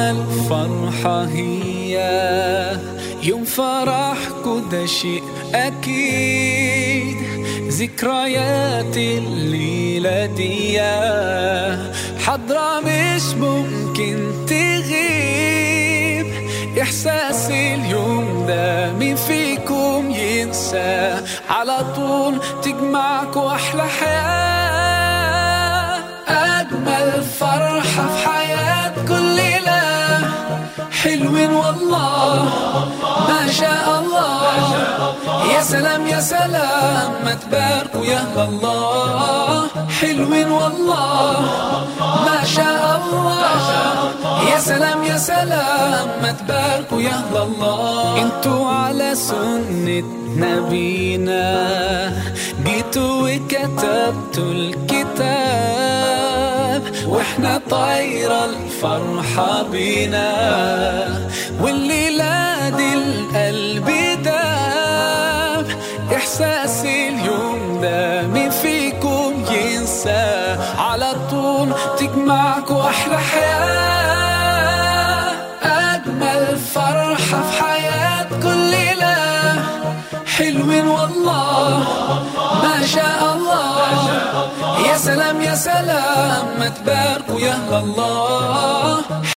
أجمل فرحة هي. يوم فرحكوا ده شيء أكيد. ذكريات الليلة دي. حضرة مش ممكن تغيب. إحساس اليوم ده مين فيكم ينسى. على طول تجمعكوا أحلى حياة. أجمل فرحة في حلوين والله ما شاء الله. يا سلام يا سلام ما تباركوا يا الله. حلوين والله ما شاء الله. يا سلام يا سلام ما تباركوا يا الله. أنتوا على سنة نبينا. جيتوا وكتبتوا الكتاب. وإحنا طايرة الفرحة بينا والليلة دي القلب داب إحساس اليوم ده مين فيكم ينسى على طول تجمعكوا أحلى حياة. أجمل فرحة في حياة كل ليلة. حلوين والله ما شاء الله. سلام يا سلام ما تباركوا يا الله.